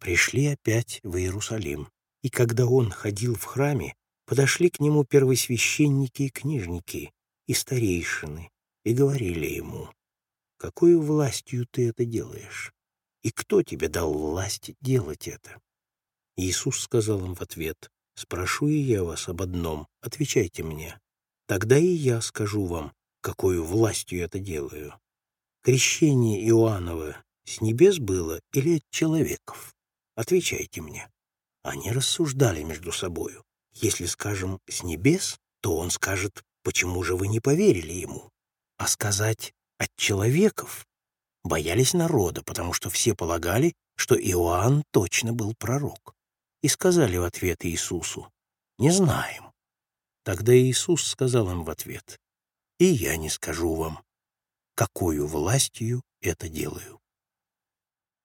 пришли опять в Иерусалим. И когда он ходил в храме, подошли к нему первосвященники и книжники, и старейшины, и говорили ему, «Какую властью ты это делаешь? И кто тебе дал власть делать это?» Иисус сказал им в ответ, «Спрошу я вас об одном, отвечайте мне. Тогда и я скажу вам, какую властью это делаю. Крещение Иоаннова с небес было или от человеков? Отвечайте мне». Они рассуждали между собою. Если скажем «с небес», то он скажет «почему же вы не поверили ему?» А сказать «от человеков» боялись народа, потому что все полагали, что Иоанн точно был пророк. И сказали в ответ Иисусу «не знаем». Тогда Иисус сказал им в ответ «и я не скажу вам, какую властью это делаю».